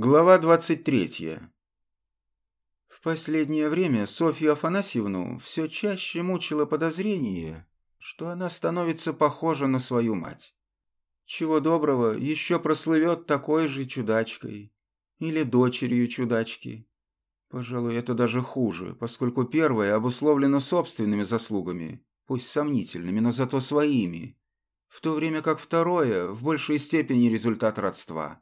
Глава 23. В последнее время Софью Афанасьевну все чаще мучило подозрение, что она становится похожа на свою мать. Чего доброго, еще прослывет такой же чудачкой. Или дочерью чудачки. Пожалуй, это даже хуже, поскольку первое обусловлено собственными заслугами, пусть сомнительными, но зато своими, в то время как второе в большей степени результат родства.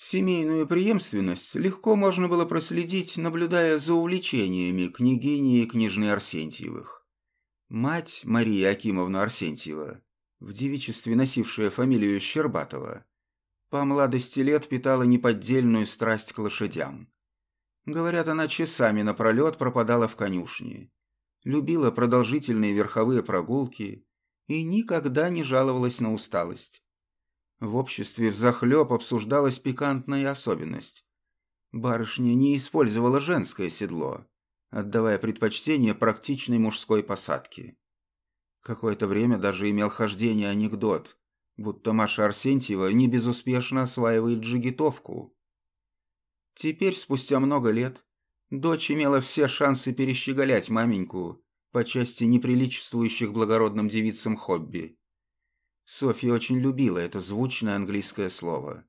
Семейную преемственность легко можно было проследить, наблюдая за увлечениями княгини и княжны Арсентьевых. Мать Мария Акимовна Арсентьева, в девичестве носившая фамилию Щербатова, по молодости лет питала неподдельную страсть к лошадям. Говорят, она часами напролет пропадала в конюшне, любила продолжительные верховые прогулки и никогда не жаловалась на усталость. В обществе взахлеб обсуждалась пикантная особенность. Барышня не использовала женское седло, отдавая предпочтение практичной мужской посадке. Какое-то время даже имел хождение анекдот, будто Маша Арсентьева не безуспешно осваивает джигитовку. Теперь, спустя много лет, дочь имела все шансы перещеголять маменьку по части неприличествующих благородным девицам хобби. Софья очень любила это звучное английское слово.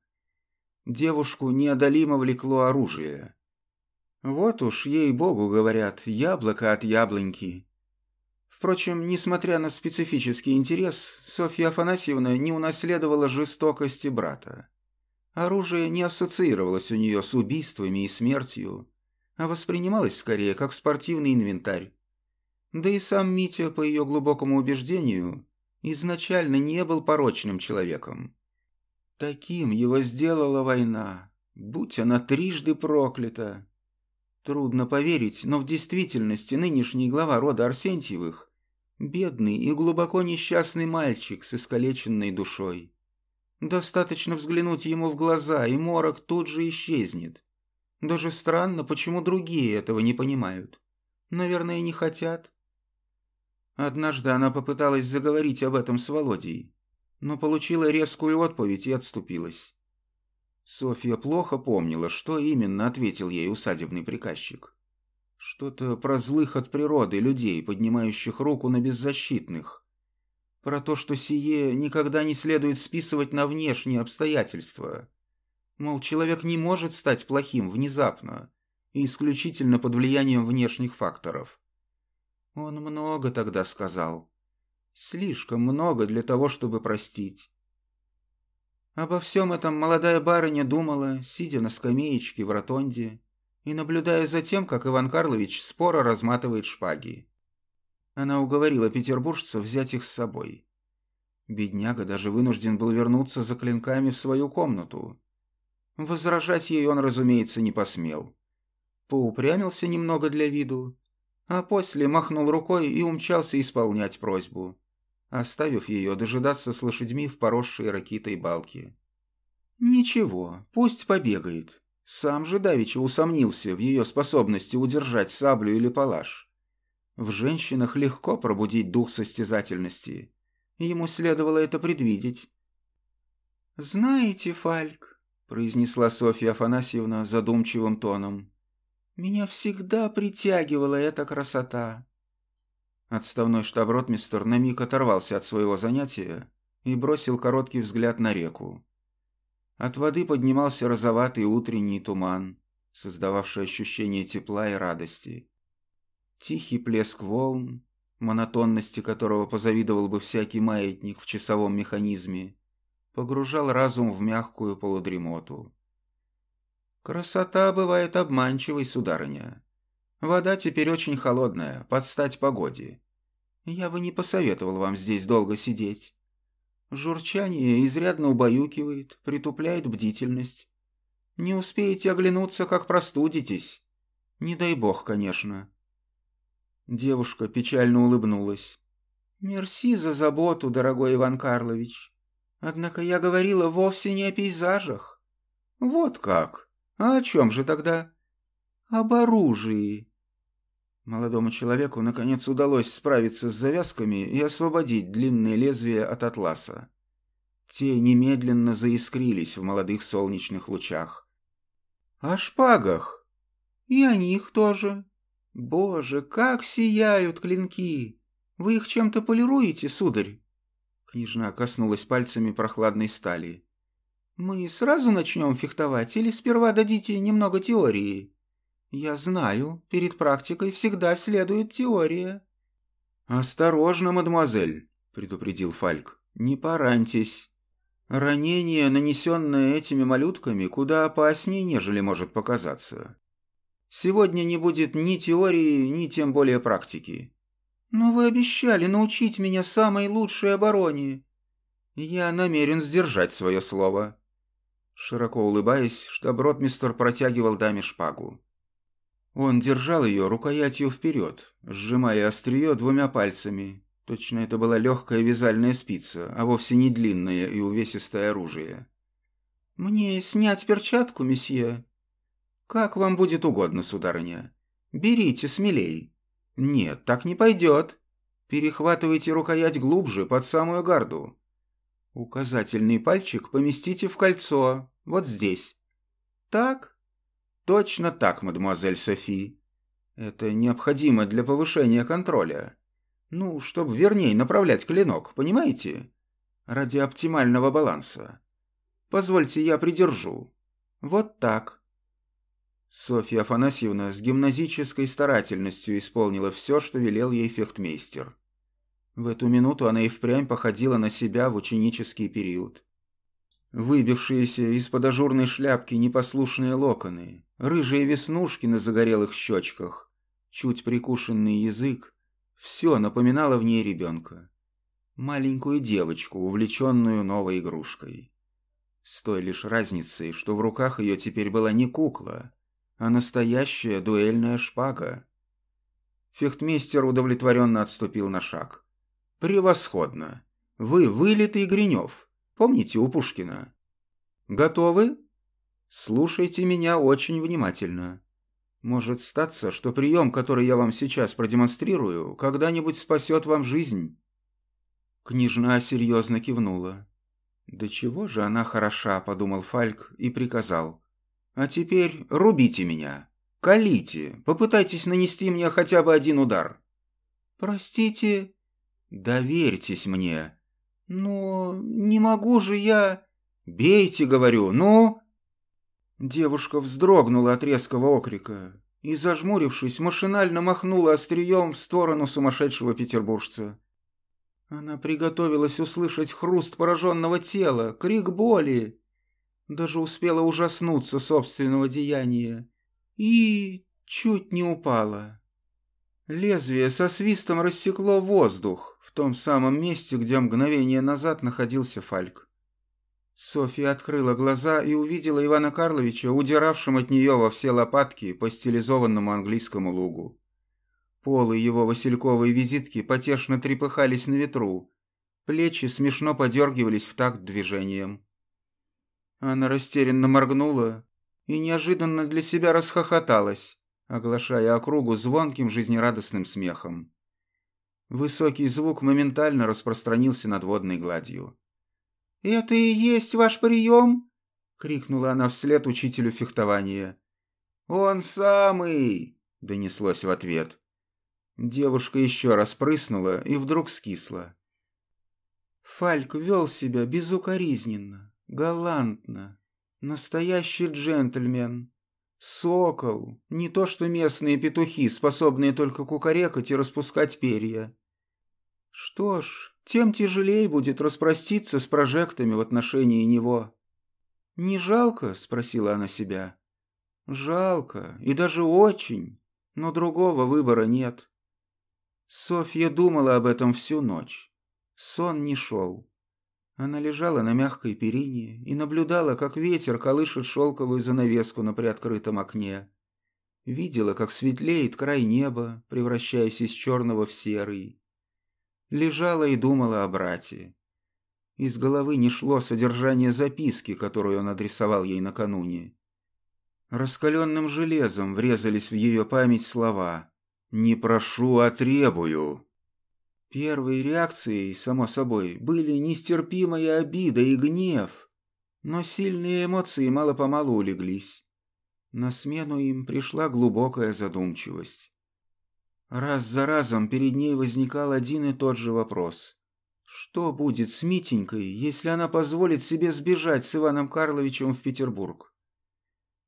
Девушку неодолимо влекло оружие. Вот уж, ей-богу, говорят, яблоко от яблоньки. Впрочем, несмотря на специфический интерес, Софья Афанасьевна не унаследовала жестокости брата. Оружие не ассоциировалось у нее с убийствами и смертью, а воспринималось скорее как спортивный инвентарь. Да и сам Митя, по ее глубокому убеждению, изначально не был порочным человеком. Таким его сделала война, будь она трижды проклята. Трудно поверить, но в действительности нынешний глава рода Арсентьевых – бедный и глубоко несчастный мальчик с искалеченной душой. Достаточно взглянуть ему в глаза, и морок тут же исчезнет. Даже странно, почему другие этого не понимают. Наверное, не хотят. Однажды она попыталась заговорить об этом с Володей, но получила резкую отповедь и отступилась. Софья плохо помнила, что именно ответил ей усадебный приказчик. Что-то про злых от природы людей, поднимающих руку на беззащитных. Про то, что сие никогда не следует списывать на внешние обстоятельства. Мол, человек не может стать плохим внезапно и исключительно под влиянием внешних факторов. Он много тогда сказал. Слишком много для того, чтобы простить. Обо всем этом молодая барыня думала, сидя на скамеечке в ротонде и наблюдая за тем, как Иван Карлович споро разматывает шпаги. Она уговорила петербуржца взять их с собой. Бедняга даже вынужден был вернуться за клинками в свою комнату. Возражать ей он, разумеется, не посмел. Поупрямился немного для виду а после махнул рукой и умчался исполнять просьбу, оставив ее дожидаться с лошадьми в поросшей ракитой балке. «Ничего, пусть побегает. Сам же Давича усомнился в ее способности удержать саблю или палаш. В женщинах легко пробудить дух состязательности. Ему следовало это предвидеть». «Знаете, Фальк», — произнесла Софья Афанасьевна задумчивым тоном, меня всегда притягивала эта красота. Отставной штаб-ротмистер на миг оторвался от своего занятия и бросил короткий взгляд на реку. От воды поднимался розоватый утренний туман, создававший ощущение тепла и радости. Тихий плеск волн, монотонности которого позавидовал бы всякий маятник в часовом механизме, погружал разум в мягкую полудремоту. «Красота бывает обманчивой, сударыня. Вода теперь очень холодная, под стать погоде. Я бы не посоветовал вам здесь долго сидеть. Журчание изрядно убаюкивает, притупляет бдительность. Не успеете оглянуться, как простудитесь. Не дай бог, конечно». Девушка печально улыбнулась. «Мерси за заботу, дорогой Иван Карлович. Однако я говорила вовсе не о пейзажах». «Вот как!» «А о чем же тогда?» «Об оружии». Молодому человеку, наконец, удалось справиться с завязками и освободить длинные лезвия от атласа. Те немедленно заискрились в молодых солнечных лучах, О шпагах. И о них тоже. Боже, как сияют клинки! Вы их чем-то полируете, сударь? Княжна коснулась пальцами прохладной стали. «Мы сразу начнем фехтовать или сперва дадите немного теории?» «Я знаю, перед практикой всегда следует теория». «Осторожно, мадемуазель», — предупредил Фальк. «Не пораньтесь. Ранение, нанесенное этими малютками, куда опаснее, нежели может показаться. Сегодня не будет ни теории, ни тем более практики. Но вы обещали научить меня самой лучшей обороне. Я намерен сдержать свое слово». Широко улыбаясь, штаб-ротмистер протягивал даме шпагу. Он держал ее рукоятью вперед, сжимая острие двумя пальцами. Точно это была легкая вязальная спица, а вовсе не длинное и увесистое оружие. «Мне снять перчатку, месье?» «Как вам будет угодно, сударыня. Берите смелей». «Нет, так не пойдет. Перехватывайте рукоять глубже, под самую гарду. Указательный пальчик поместите в кольцо, вот здесь. Так? Точно так, мадемуазель Софи. Это необходимо для повышения контроля. Ну, чтобы вернее направлять клинок, понимаете? Ради оптимального баланса. Позвольте, я придержу. Вот так. Софья Афанасьевна с гимназической старательностью исполнила все, что велел ей фехтмейстер. В эту минуту она и впрямь походила на себя в ученический период. Выбившиеся из-под ажурной шляпки непослушные локоны, рыжие веснушки на загорелых щечках, чуть прикушенный язык — все напоминало в ней ребенка. Маленькую девочку, увлеченную новой игрушкой. С той лишь разницей, что в руках ее теперь была не кукла, а настоящая дуэльная шпага. Фехтмейстер удовлетворенно отступил на шаг. «Превосходно! Вы вылитый Гринев. Помните у Пушкина? Готовы? Слушайте меня очень внимательно. Может статься, что прием, который я вам сейчас продемонстрирую, когда-нибудь спасет вам жизнь». Княжна серьезно кивнула. «Да чего же она хороша», — подумал Фальк и приказал. «А теперь рубите меня. Колите. Попытайтесь нанести мне хотя бы один удар». «Простите», «Доверьтесь мне». «Но не могу же я...» «Бейте, говорю, ну!» Девушка вздрогнула от резкого окрика и, зажмурившись, машинально махнула острием в сторону сумасшедшего петербуржца. Она приготовилась услышать хруст пораженного тела, крик боли. Даже успела ужаснуться собственного деяния. И чуть не упала. Лезвие со свистом рассекло воздух, в том самом месте, где мгновение назад находился Фальк. Софья открыла глаза и увидела Ивана Карловича, удиравшим от нее во все лопатки по стилизованному английскому лугу. Полы его васильковой визитки потешно трепыхались на ветру, плечи смешно подергивались в такт движением. Она растерянно моргнула и неожиданно для себя расхохоталась, оглашая округу звонким жизнерадостным смехом. Высокий звук моментально распространился над водной гладью. «Это и есть ваш прием?» — крикнула она вслед учителю фехтования. «Он самый!» — донеслось в ответ. Девушка еще раз прыснула и вдруг скисла. Фальк вел себя безукоризненно, галантно. Настоящий джентльмен. Сокол, не то что местные петухи, способные только кукарекать и распускать перья. Что ж, тем тяжелее будет распроститься с прожектами в отношении него. «Не жалко?» — спросила она себя. «Жалко, и даже очень, но другого выбора нет». Софья думала об этом всю ночь. Сон не шел. Она лежала на мягкой перине и наблюдала, как ветер колышет шелковую занавеску на приоткрытом окне. Видела, как светлеет край неба, превращаясь из черного в серый лежала и думала о брате. Из головы не шло содержание записки, которую он адресовал ей накануне. Раскаленным железом врезались в ее память слова «Не прошу, а требую». Первой реакцией, само собой, были нестерпимая обида и гнев, но сильные эмоции мало-помалу улеглись. На смену им пришла глубокая задумчивость. Раз за разом перед ней возникал один и тот же вопрос. Что будет с Митенькой, если она позволит себе сбежать с Иваном Карловичем в Петербург?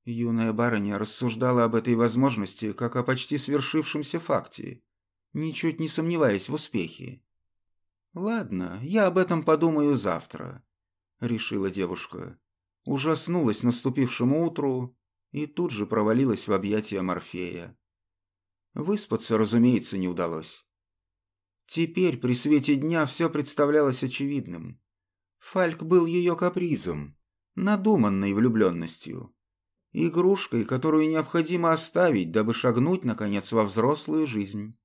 Юная барыня рассуждала об этой возможности, как о почти свершившемся факте, ничуть не сомневаясь в успехе. «Ладно, я об этом подумаю завтра», — решила девушка. Ужаснулась наступившему утру и тут же провалилась в объятия Морфея. Выспаться, разумеется, не удалось. Теперь при свете дня все представлялось очевидным. Фальк был ее капризом, надуманной влюбленностью, игрушкой, которую необходимо оставить, дабы шагнуть, наконец, во взрослую жизнь.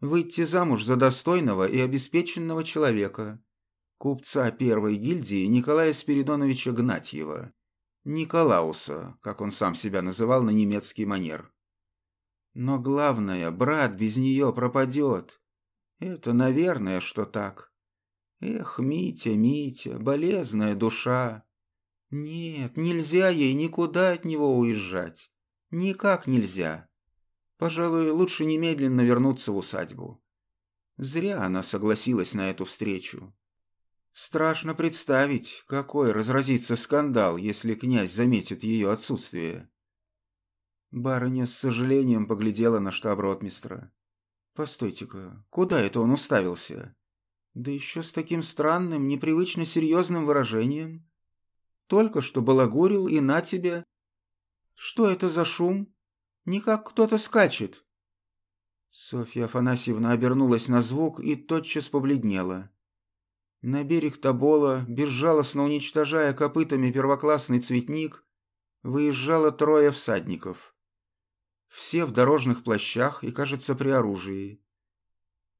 Выйти замуж за достойного и обеспеченного человека, купца первой гильдии Николая Спиридоновича Гнатьева, Николауса, как он сам себя называл на немецкий манер. Но главное, брат без нее пропадет. Это, наверное, что так. Эх, Митя, Митя, болезная душа. Нет, нельзя ей никуда от него уезжать. Никак нельзя. Пожалуй, лучше немедленно вернуться в усадьбу. Зря она согласилась на эту встречу. Страшно представить, какой разразится скандал, если князь заметит ее отсутствие. Барыня с сожалением поглядела на штаб-ротмистра. «Постойте-ка, куда это он уставился? Да еще с таким странным, непривычно серьезным выражением. Только что балагурил и на тебе. Что это за шум? Не как кто-то скачет». Софья Афанасьевна обернулась на звук и тотчас побледнела. На берег Тобола, безжалостно уничтожая копытами первоклассный цветник, выезжало трое всадников все в дорожных плащах и, кажется, при оружии.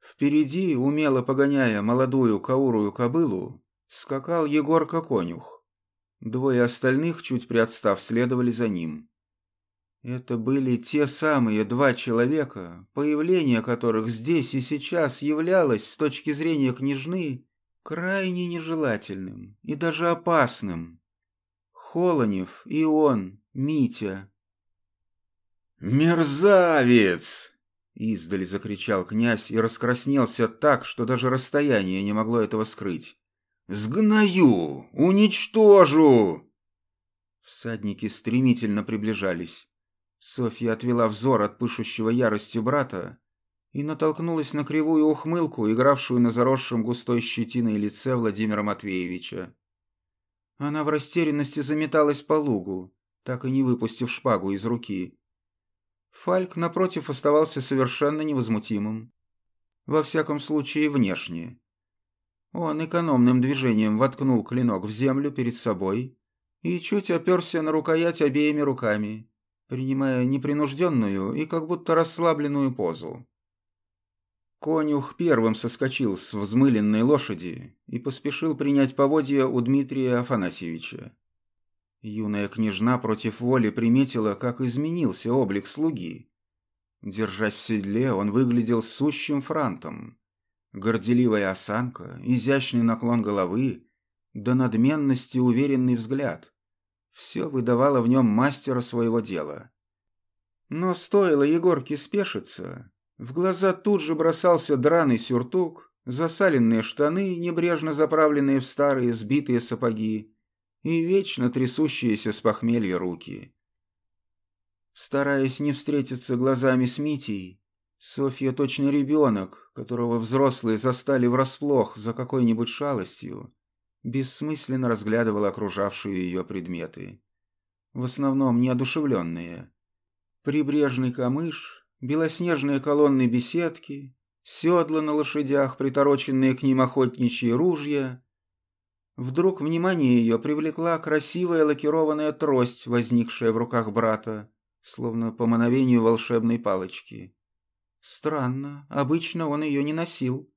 Впереди, умело погоняя молодую каурую кобылу, скакал Егорка-конюх. Двое остальных, чуть приотстав, следовали за ним. Это были те самые два человека, появление которых здесь и сейчас являлось с точки зрения княжны крайне нежелательным и даже опасным. Холонев и он, Митя, «Мерзавец!» — издали закричал князь и раскраснелся так, что даже расстояние не могло этого скрыть. «Сгною! Уничтожу!» Всадники стремительно приближались. Софья отвела взор от пышущего яростью брата и натолкнулась на кривую ухмылку, игравшую на заросшем густой щетиной лице Владимира Матвеевича. Она в растерянности заметалась по лугу, так и не выпустив шпагу из руки. Фальк, напротив, оставался совершенно невозмутимым. Во всяком случае, внешне. Он экономным движением воткнул клинок в землю перед собой и чуть оперся на рукоять обеими руками, принимая непринужденную и как будто расслабленную позу. Конюх первым соскочил с взмыленной лошади и поспешил принять поводья у Дмитрия Афанасьевича. Юная княжна против воли приметила, как изменился облик слуги. Держась в седле, он выглядел сущим франтом. Горделивая осанка, изящный наклон головы, до надменности уверенный взгляд. Все выдавало в нем мастера своего дела. Но стоило Егорке спешиться, в глаза тут же бросался драный сюртук, засаленные штаны, небрежно заправленные в старые сбитые сапоги, и вечно трясущиеся с похмелья руки. Стараясь не встретиться глазами с Митей, Софья точно ребенок, которого взрослые застали врасплох за какой-нибудь шалостью, бессмысленно разглядывала окружавшие ее предметы. В основном неодушевленные. Прибрежный камыш, белоснежные колонны беседки, седла на лошадях, притороченные к ним охотничьи ружья, Вдруг внимание ее привлекла красивая лакированная трость, возникшая в руках брата, словно по мановению волшебной палочки. Странно, обычно он ее не носил.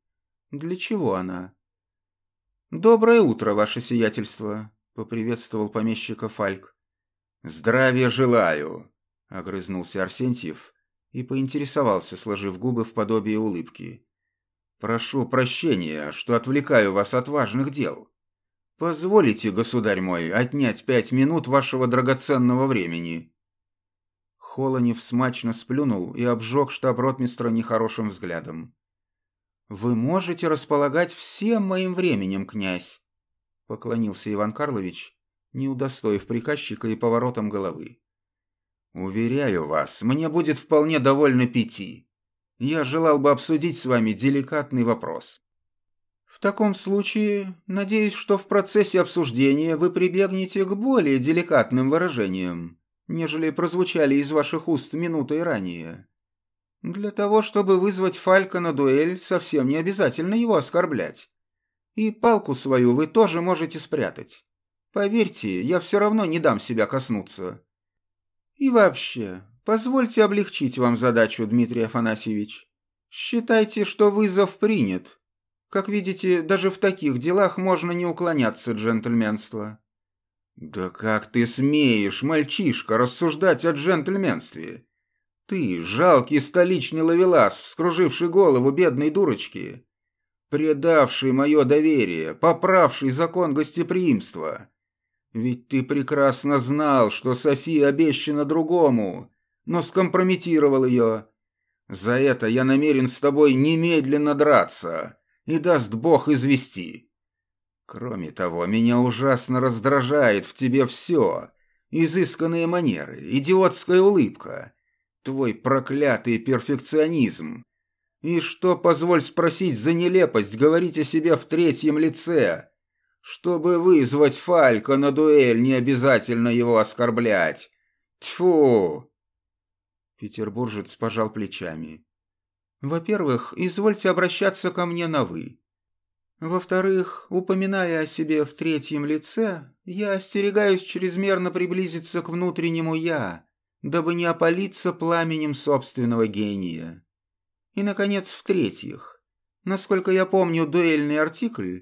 Для чего она? «Доброе утро, ваше сиятельство», — поприветствовал помещика Фальк. «Здравия желаю», — огрызнулся Арсентьев и поинтересовался, сложив губы в подобие улыбки. «Прошу прощения, что отвлекаю вас от важных дел». «Позволите, государь мой, отнять пять минут вашего драгоценного времени?» Холонев смачно сплюнул и обжег штаб-ротмистра нехорошим взглядом. «Вы можете располагать всем моим временем, князь!» — поклонился Иван Карлович, не удостоив приказчика и поворотом головы. «Уверяю вас, мне будет вполне довольно пяти. Я желал бы обсудить с вами деликатный вопрос». «В таком случае, надеюсь, что в процессе обсуждения вы прибегнете к более деликатным выражениям, нежели прозвучали из ваших уст минутой ранее. Для того, чтобы вызвать Фалька на дуэль, совсем не обязательно его оскорблять. И палку свою вы тоже можете спрятать. Поверьте, я все равно не дам себя коснуться. И вообще, позвольте облегчить вам задачу, Дмитрий Афанасьевич. Считайте, что вызов принят. Как видите, даже в таких делах можно не уклоняться джентльменства. Да как ты смеешь, мальчишка, рассуждать о джентльменстве? Ты, жалкий столичный ловелас, вскруживший голову бедной дурочки, предавший мое доверие, поправший закон гостеприимства. Ведь ты прекрасно знал, что София обещана другому, но скомпрометировал ее. За это я намерен с тобой немедленно драться, и даст Бог извести. Кроме того, меня ужасно раздражает в тебе все. Изысканные манеры, идиотская улыбка, твой проклятый перфекционизм. И что, позволь спросить, за нелепость говорить о себе в третьем лице? Чтобы вызвать Фалька на дуэль, не обязательно его оскорблять. Тьфу!» Петербуржец пожал плечами. «Во-первых, извольте обращаться ко мне на «вы». Во-вторых, упоминая о себе в третьем лице, я остерегаюсь чрезмерно приблизиться к внутреннему «я», дабы не опалиться пламенем собственного гения. И, наконец, в-третьих, насколько я помню дуэльный артикль,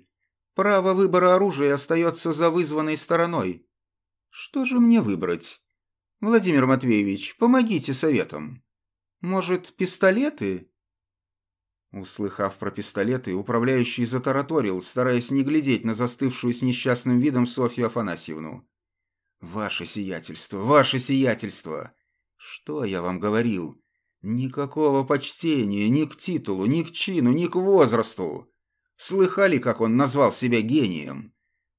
право выбора оружия остается за вызванной стороной. Что же мне выбрать? Владимир Матвеевич, помогите советом. Может, пистолеты? Услыхав про пистолеты, управляющий затараторил, стараясь не глядеть на застывшую с несчастным видом Софью Афанасьевну. «Ваше сиятельство, ваше сиятельство! Что я вам говорил? Никакого почтения ни к титулу, ни к чину, ни к возрасту! Слыхали, как он назвал себя гением?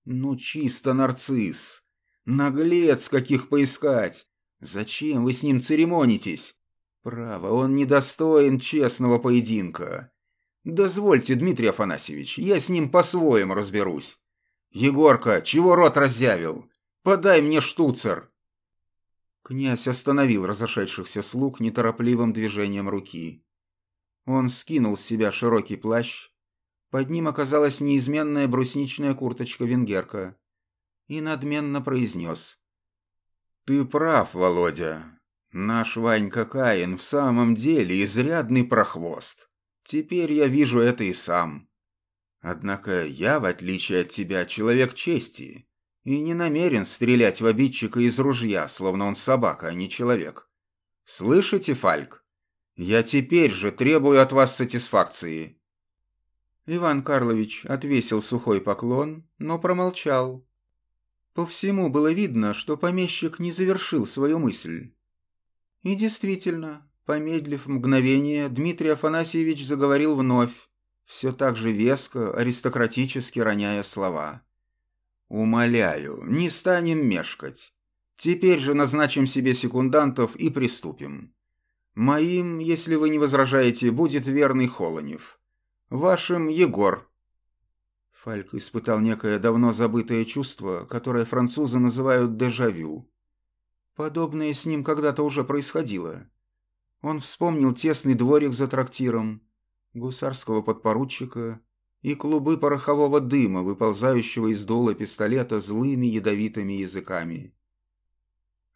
Ну, чисто нарцисс! Наглец, каких поискать! Зачем вы с ним церемонитесь? Право, он недостоин честного поединка. Дозвольте, Дмитрий Афанасьевич, я с ним по-своему разберусь. Егорка, чего рот разъявил? Подай мне штуцер. Князь остановил разошедшихся слуг неторопливым движением руки. Он скинул с себя широкий плащ. Под ним оказалась неизменная брусничная курточка-венгерка. И надменно произнес. «Ты прав, Володя. Наш Ванька Каин в самом деле изрядный прохвост. Теперь я вижу это и сам. Однако я, в отличие от тебя, человек чести, и не намерен стрелять в обидчика из ружья, словно он собака, а не человек. Слышите, Фальк? Я теперь же требую от вас сатисфакции. Иван Карлович отвесил сухой поклон, но промолчал. По всему было видно, что помещик не завершил свою мысль. И действительно, помедлив мгновение, Дмитрий Афанасьевич заговорил вновь, все так же веско, аристократически роняя слова. «Умоляю, не станем мешкать. Теперь же назначим себе секундантов и приступим. Моим, если вы не возражаете, будет верный Холонев. Вашим — Егор». Фальк испытал некое давно забытое чувство, которое французы называют дежавю. Подобное с ним когда-то уже происходило. Он вспомнил тесный дворик за трактиром, гусарского подпоручика и клубы порохового дыма, выползающего из дула пистолета злыми ядовитыми языками.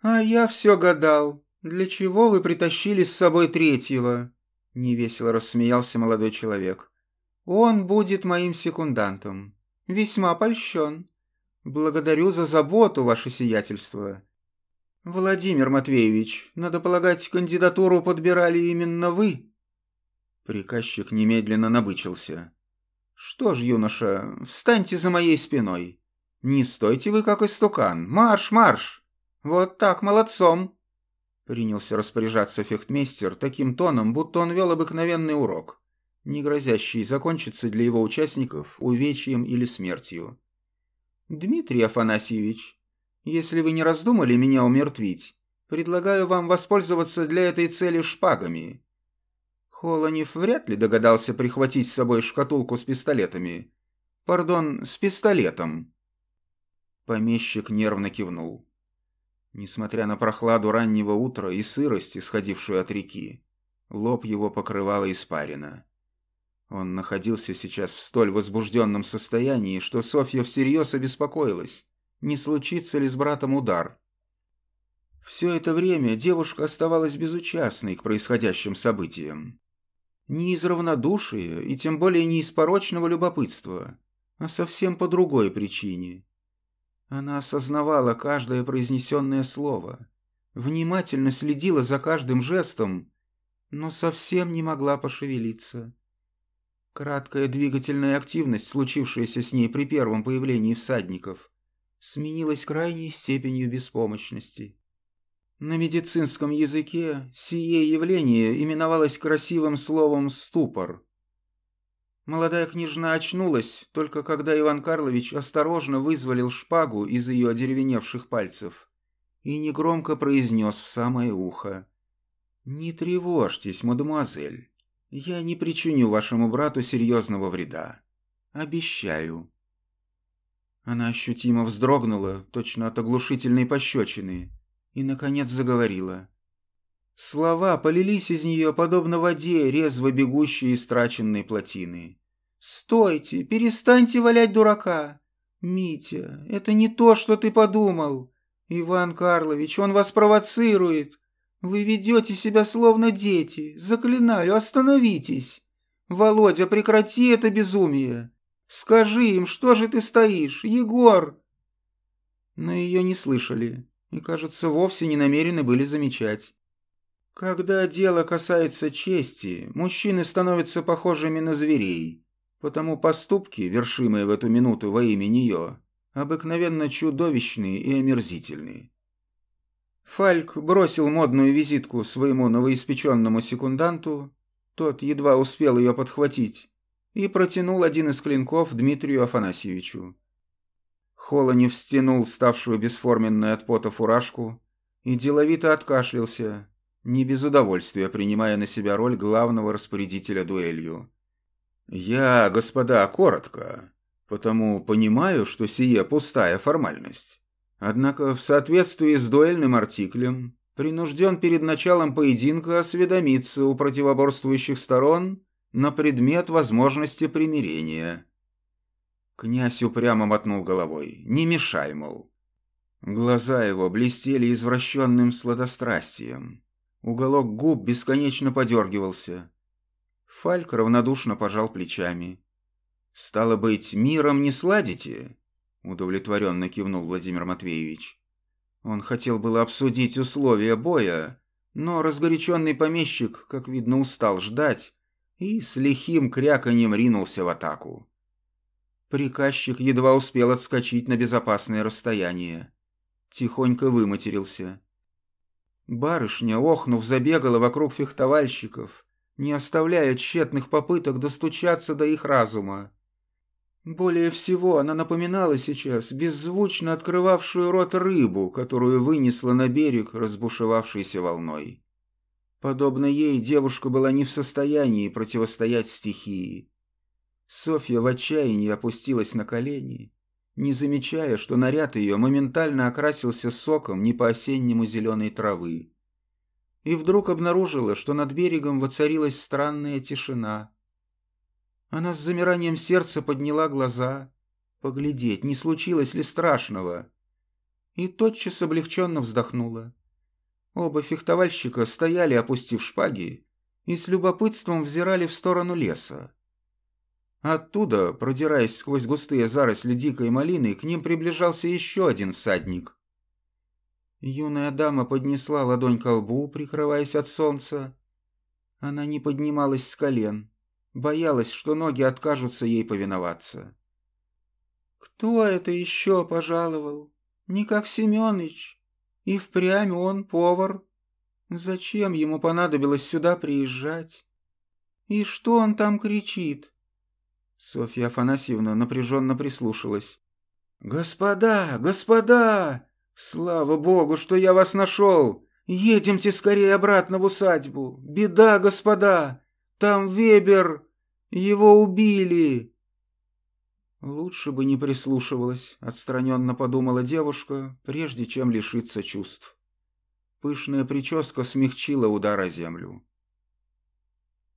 «А я все гадал, для чего вы притащили с собой третьего?» — невесело рассмеялся молодой человек. «Он будет моим секундантом. Весьма польщен. Благодарю за заботу, ваше сиятельство. «Владимир Матвеевич, надо полагать, кандидатуру подбирали именно вы?» Приказчик немедленно набычился. «Что ж, юноша, встаньте за моей спиной. Не стойте вы, как истукан. Марш, марш! Вот так, молодцом!» Принялся распоряжаться фехтмейстер таким тоном, будто он вел обыкновенный урок, не грозящий закончиться для его участников увечьем или смертью. «Дмитрий Афанасьевич, если вы не раздумали меня умертвить, предлагаю вам воспользоваться для этой цели шпагами. Холонев вряд ли догадался прихватить с собой шкатулку с пистолетами. Пардон, с пистолетом». Помещик нервно кивнул. Несмотря на прохладу раннего утра и сырость, исходившую от реки, лоб его покрывало испарина. Он находился сейчас в столь возбужденном состоянии, что Софья всерьез обеспокоилась, не случится ли с братом удар. Все это время девушка оставалась безучастной к происходящим событиям. Не из равнодушия и тем более не из порочного любопытства, а совсем по другой причине. Она осознавала каждое произнесенное слово, внимательно следила за каждым жестом, но совсем не могла пошевелиться. Краткая двигательная активность, случившаяся с ней при первом появлении всадников, сменилась крайней степенью беспомощности. На медицинском языке сие явление именовалось красивым словом «ступор», Молодая княжна очнулась, только когда Иван Карлович осторожно вызволил шпагу из ее одеревеневших пальцев и негромко произнес в самое ухо. «Не тревожьтесь, мадемуазель, я не причиню вашему брату серьезного вреда. Обещаю». Она ощутимо вздрогнула, точно от оглушительной пощечины, и, наконец, заговорила. Слова полились из нее, подобно воде, резво бегущей из траченной плотины. «Стойте! Перестаньте валять дурака! Митя, это не то, что ты подумал! Иван Карлович, он вас провоцирует! Вы ведете себя словно дети! Заклинаю, остановитесь! Володя, прекрати это безумие! Скажи им, что же ты стоишь, Егор!» Но ее не слышали и, кажется, вовсе не намерены были замечать. Когда дело касается чести, мужчины становятся похожими на зверей, потому поступки, вершимые в эту минуту во имя нее, обыкновенно чудовищные и омерзительные. Фальк бросил модную визитку своему новоиспеченному секунданту, тот едва успел ее подхватить, и протянул один из клинков Дмитрию Афанасьевичу. Холонев стянул ставшую бесформенной от пота фуражку и деловито откашлялся, не без удовольствия принимая на себя роль главного распорядителя дуэлью. «Я, господа, коротко, потому понимаю, что сие пустая формальность. Однако в соответствии с дуэльным артиклем принужден перед началом поединка осведомиться у противоборствующих сторон на предмет возможности примирения». Князь упрямо мотнул головой. «Не мешай, мол». Глаза его блестели извращенным сладострастием. Уголок губ бесконечно подергивался. Фальк равнодушно пожал плечами. «Стало быть, миром не сладите?» Удовлетворенно кивнул Владимир Матвеевич. Он хотел было обсудить условия боя, но разгоряченный помещик, как видно, устал ждать и с лихим кряканьем ринулся в атаку. Приказчик едва успел отскочить на безопасное расстояние. Тихонько выматерился. Барышня, охнув, забегала вокруг фехтовальщиков, не оставляя тщетных попыток достучаться до их разума. Более всего она напоминала сейчас беззвучно открывавшую рот рыбу, которую вынесла на берег разбушевавшейся волной. Подобно ей девушка была не в состоянии противостоять стихии. Софья в отчаянии опустилась на колени не замечая, что наряд ее моментально окрасился соком не по-осеннему зеленой травы. И вдруг обнаружила, что над берегом воцарилась странная тишина. Она с замиранием сердца подняла глаза, поглядеть, не случилось ли страшного, и тотчас облегченно вздохнула. Оба фехтовальщика стояли, опустив шпаги, и с любопытством взирали в сторону леса. Оттуда, продираясь сквозь густые заросли дикой малины, к ним приближался еще один всадник. Юная дама поднесла ладонь к лбу, прикрываясь от солнца. Она не поднималась с колен, боялась, что ноги откажутся ей повиноваться. «Кто это еще пожаловал? Не как Семеныч. И впрямь он повар», Зачем ему понадобилось сюда приезжать? И что он там кричит?» Софья Афанасьевна напряженно прислушалась. «Господа, господа! Слава богу, что я вас нашел! Едемте скорее обратно в усадьбу! Беда, господа! Там Вебер! Его убили!» «Лучше бы не прислушивалась», — отстраненно подумала девушка, прежде чем лишиться чувств. Пышная прическа смягчила удар о землю.